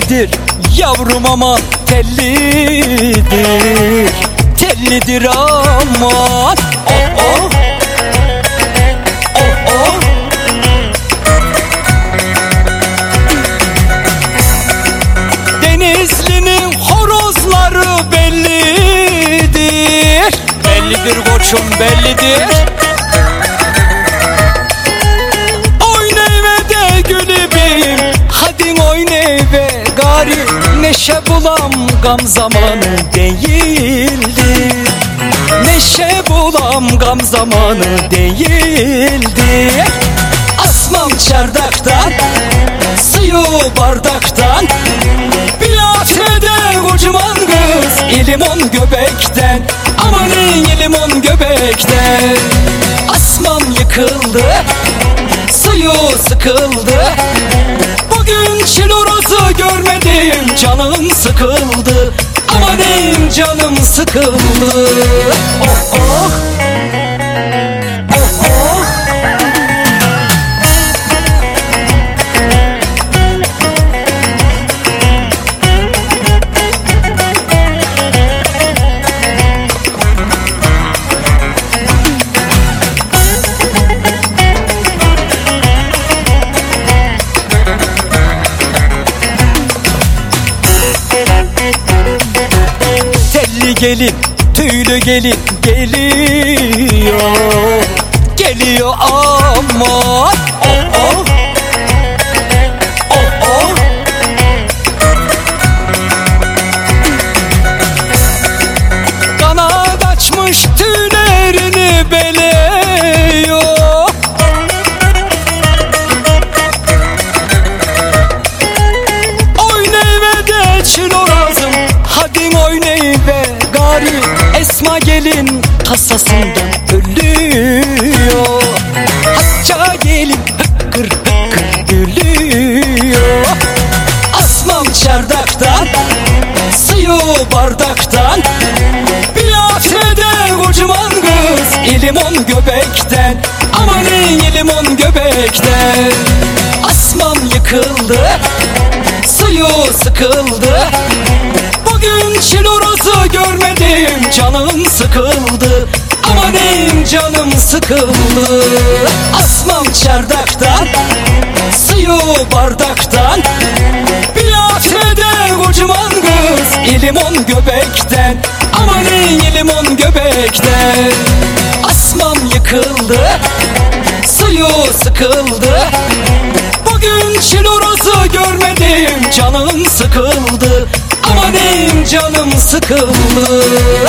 tellidir Yavrum ama tellidir. Tellidir aman Oh oh horozları bellidir. Bellidir koçum bellidir Neşe bulam gam zamanı değildi. Neşe bulam gam zamanı değildi. Asmam çardaktan Suyu bardaktan. Bilatmede kocaman kız İlimon göbekten. Amanın ilimon göbekten. Asmam yıkıldı Suyu sıkıldı. Bugün çilorozu görmedim Canım sıkıldı. Amanın canım sıkıldı. Oh gelin, tüylü gelin geliyor. Geliyor aman ve gari Esma gelin kasasından ölüyor. Hacca gelin hıkkır hıkkır gülüyor. Asmam çardaktan Suyu bardaktan. Bilatmede kocaman kız İlimon göbekten. Amanın ilimon göbekten. Asmam yıkıldı Suyu sıkıldı Bugün çilorozu görmedim Canım sıkıldı. Amanın canım sıkıldı. Asmam çardaktan Suyu bardaktan. Bilatmede kocaman kız İlimon göbekten. Amanın ilimon göbekten. Asmam yıkıldı Suyu sıkıldı. Bugün çilorozu görmedim Canım sıkıldı canım sıkıldı